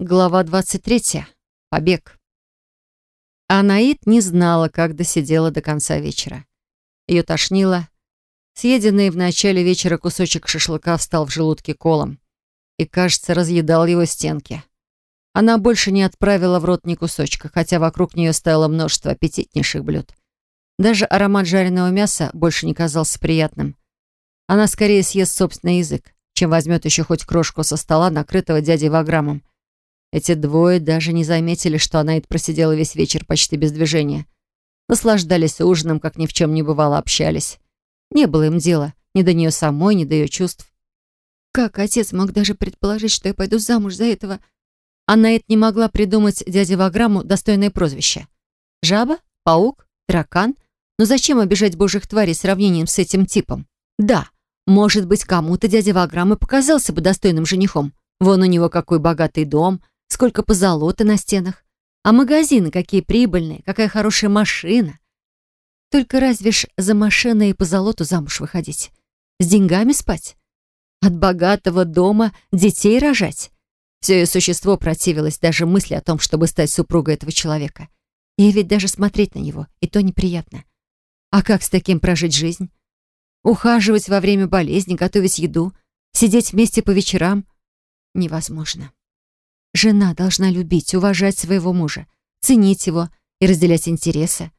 Глава 23. Побег. Анаит не знала, как досидела до конца вечера. Ее тошнило. Съеденный в начале вечера кусочек шашлыка встал в желудке колом и, кажется, разъедал его стенки. Она больше не отправила в рот ни кусочка, хотя вокруг нее стояло множество аппетитнейших блюд. Даже аромат жареного мяса больше не казался приятным. Она скорее съест собственный язык, чем возьмет еще хоть крошку со стола, накрытого дядей Ваграмом. Эти двое даже не заметили, что она и просидела весь вечер почти без движения. Наслаждались ужином, как ни в чем не бывало, общались. Не было им дела ни до нее самой, ни до ее чувств. Как отец мог даже предположить, что я пойду замуж за этого? Анаит не могла придумать дяде Ваграму достойное прозвище. Жаба? Паук? Таракан? Но зачем обижать божьих тварей сравнением с этим типом? Да, может быть, кому-то дядя Ваграм и показался бы достойным женихом. Вон у него какой богатый дом — сколько позолоты на стенах. А магазины какие прибыльные, какая хорошая машина. Только разве ж за машиной и позолоту замуж выходить? С деньгами спать? От богатого дома детей рожать? Все ее существо противилось даже мысли о том, чтобы стать супругой этого человека. И ведь даже смотреть на него, и то неприятно. А как с таким прожить жизнь? Ухаживать во время болезни, готовить еду, сидеть вместе по вечерам? Невозможно. Жена должна любить, уважать своего мужа, ценить его и разделять интересы.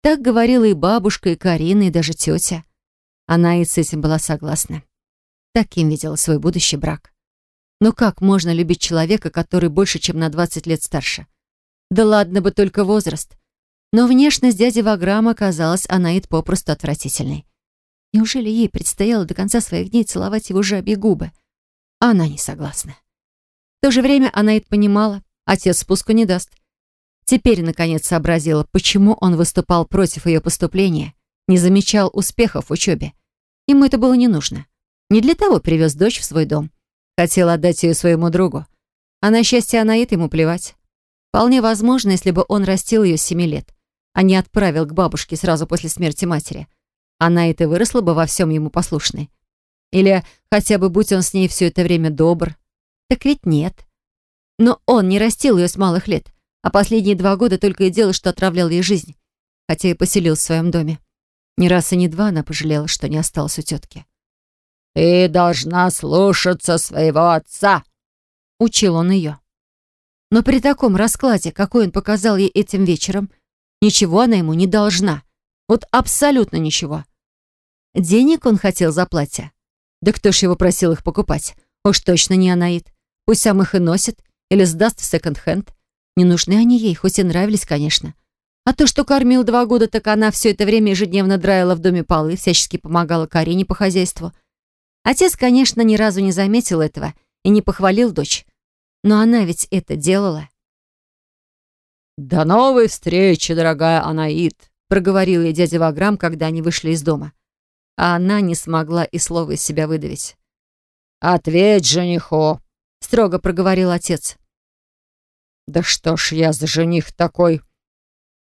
Так говорила и бабушка, и Карина, и даже тетя. Она и с этим была согласна. Таким видела свой будущий брак. Но как можно любить человека, который больше, чем на 20 лет старше? Да ладно бы только возраст. Но внешность дяди Ваграма казалась Анаид попросту отвратительной. Неужели ей предстояло до конца своих дней целовать его жабьи губы? Она не согласна. То же время Анаит понимала, отец спуску не даст. Теперь, наконец, сообразила, почему он выступал против ее поступления, не замечал успехов в учебе. Ему это было не нужно. Не для того привез дочь в свой дом. Хотел отдать ее своему другу. А на счастье Анаит ему плевать. Вполне возможно, если бы он растил ее с семи лет, а не отправил к бабушке сразу после смерти матери. Анаит и выросла бы во всем ему послушной. Или хотя бы будь он с ней все это время добр, так ведь нет. Но он не растил ее с малых лет, а последние два года только и делал, что отравлял ей жизнь, хотя и поселил в своем доме. Ни раз и ни два она пожалела, что не осталась у тетки. «Ты должна слушаться своего отца», — учил он ее. Но при таком раскладе, какой он показал ей этим вечером, ничего она ему не должна. Вот абсолютно ничего. Денег он хотел за платье. Да кто ж его просил их покупать? Уж точно не Анаит. Пусть сам их и носит или сдаст в секонд-хенд. Не нужны они ей, хоть и нравились, конечно. А то, что кормил два года, так она все это время ежедневно драила в доме полы, всячески помогала Карине по хозяйству. Отец, конечно, ни разу не заметил этого и не похвалил дочь. Но она ведь это делала. «До новой встречи, дорогая Анаит», — проговорил ей дядя Ваграм, когда они вышли из дома. А она не смогла и слова из себя выдавить. «Ответь жениху», строго проговорил отец. «Да что ж я за жених такой?»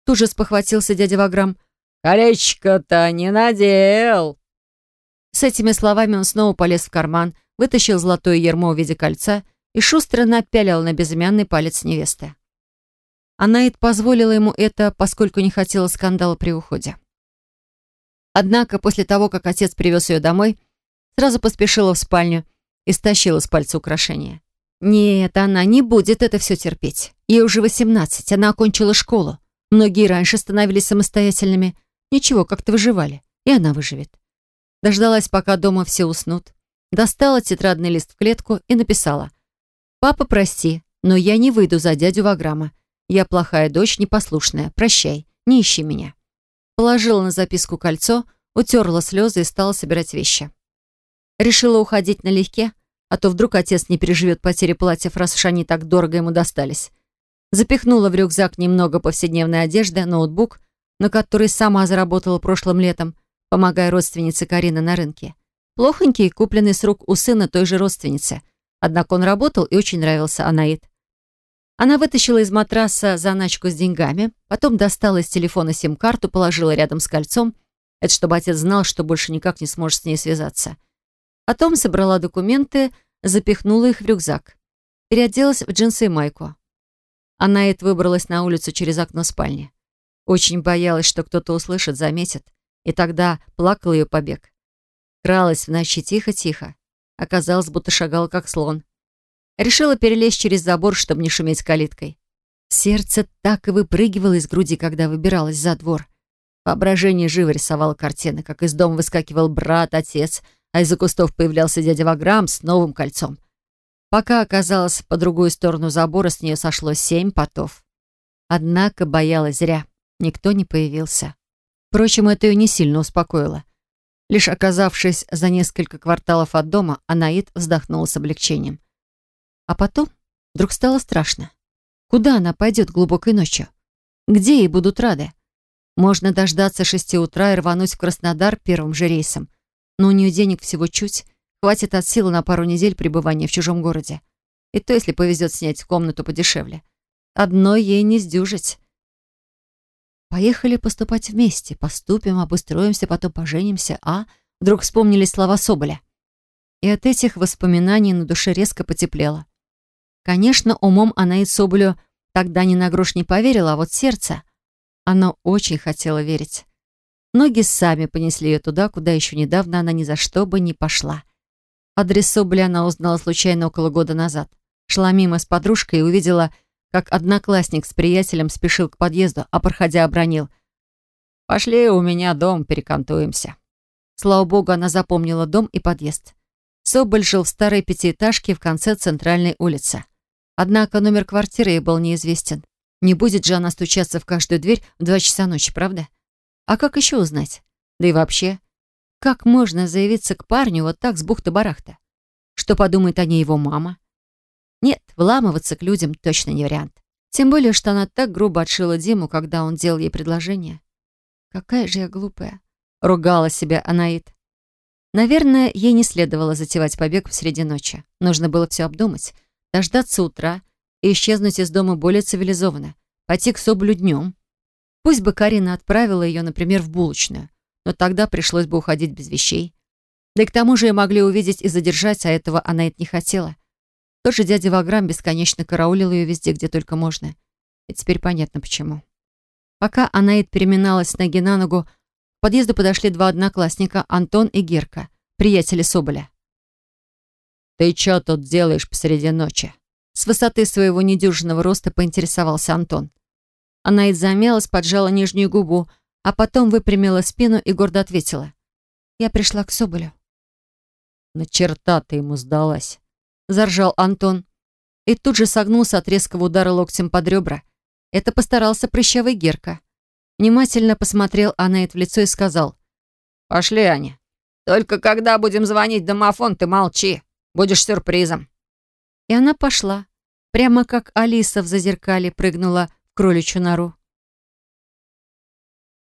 Тут же спохватился дядя Ваграм. «Колечко-то не надел!» С этими словами он снова полез в карман, вытащил золотое ермо в виде кольца и шустро напялил на безымянный палец невесты. Анаит позволила ему это, поскольку не хотела скандала при уходе. Однако после того, как отец привез ее домой, сразу поспешила в спальню и стащила с пальца украшения. Нет, она не будет это все терпеть. Ей уже 18, она окончила школу. Многие раньше становились самостоятельными. Ничего, как-то выживали. И она выживет. Дождалась, пока дома все уснут. Достала тетрадный лист в клетку и написала. «Папа, прости, но я не выйду за дядю Ваграма. Я плохая дочь, непослушная. Прощай, не ищи меня». Положила на записку кольцо, утерла слезы и стала собирать вещи. Решила уходить налегке, а то вдруг отец не переживет потери платьев, раз уж они так дорого ему достались. Запихнула в рюкзак немного повседневной одежды, ноутбук, на который сама заработала прошлым летом, помогая родственнице Карины на рынке. Плохонький, купленный с рук у сына той же родственницы. Однако он работал и очень нравился Анаит. Она вытащила из матраса заначку с деньгами, потом достала из телефона сим-карту, положила рядом с кольцом. Это чтобы отец знал, что больше никак не сможет с ней связаться. Потом собрала документы, запихнула их в рюкзак. переоделась в джинсы и майку. Анаит выбралась на улицу через окно спальни. Очень боялась, что кто-то услышит, заметит, и тогда плакал ее побег. Кралась в ночи тихо-тихо. Оказалось, будто шагала как слон. Решила перелезть через забор, чтобы не шуметь калиткой. Сердце так и выпрыгивало из груди, когда выбиралась за двор. Воображение живо рисовало картины, как из дома выскакивал брат, отец, а из-за кустов появлялся дядя Ваграм с новым кольцом. Пока оказалась по другую сторону забора, с нее сошло семь потов. Однако боялась зря. Никто не появился. Впрочем, это ее не сильно успокоило. Лишь оказавшись за несколько кварталов от дома, Анаит вздохнула с облегчением. А потом вдруг стало страшно. Куда она пойдет глубокой ночью? Где ей будут рады? Можно дождаться шести утра и рвануть в Краснодар первым же рейсом. Но у нее денег всего чуть. Хватит от силы на пару недель пребывания в чужом городе. И то, если повезет снять комнату подешевле. Одной ей не сдюжить. Поехали поступать вместе. Поступим, обустроимся, потом поженимся, а... Вдруг вспомнились слова Соболя. И от этих воспоминаний на душе резко потеплело. Конечно, умом она и Соболю тогда ни на грош не поверила, а вот сердце... Оно очень хотело верить. Ноги сами понесли ее туда, куда еще недавно она ни за что бы не пошла. Адрес Соболя она узнала случайно около года назад. Шла мимо с подружкой и увидела, как одноклассник с приятелем спешил к подъезду, а, проходя, обронил. «Пошли, у меня дом, перекантуемся». Слава богу, она запомнила дом и подъезд. Соболь жил в старой пятиэтажке в конце центральной улицы. Однако номер квартиры ей был неизвестен. Не будет же она стучаться в каждую дверь в два часа ночи, правда? А как еще узнать? Да и вообще, как можно заявиться к парню вот так с бухты-барахта? Что подумает о ней его мама? Нет, вламываться к людям точно не вариант. Тем более, что она так грубо отшила Диму, когда он делал ей предложение. «Какая же я глупая!» — ругала себя Анаит. Наверное, ей не следовало затевать побег в среди ночи. Нужно было все обдумать дождаться утра и исчезнуть из дома более цивилизованно, пойти к Соболю днем. Пусть бы Карина отправила ее, например, в булочную, но тогда пришлось бы уходить без вещей. Да и к тому же ее могли увидеть и задержать, а этого она это не хотела. Тот же дядя Ваграм бесконечно караулил ее везде, где только можно. И теперь понятно, почему. Пока Анаид переминалась ноги на ногу, к подъезду подошли два одноклассника, Антон и Герка, приятели Соболя. «Ты чё тут делаешь посреди ночи?» С высоты своего недюжинного роста поинтересовался Антон. Она и замялась, поджала нижнюю губу, а потом выпрямила спину и гордо ответила. «Я пришла к Соболю». «На черта ты ему сдалась», — заржал Антон. И тут же согнулся от резкого удара локтем под ребра. Это постарался прыщавый Герка. Внимательно посмотрел Анаит в лицо и сказал. «Пошли, Аня. Только когда будем звонить домофон, ты молчи». Будешь сюрпризом». И она пошла, прямо как Алиса в зазеркале прыгнула кроличью нору.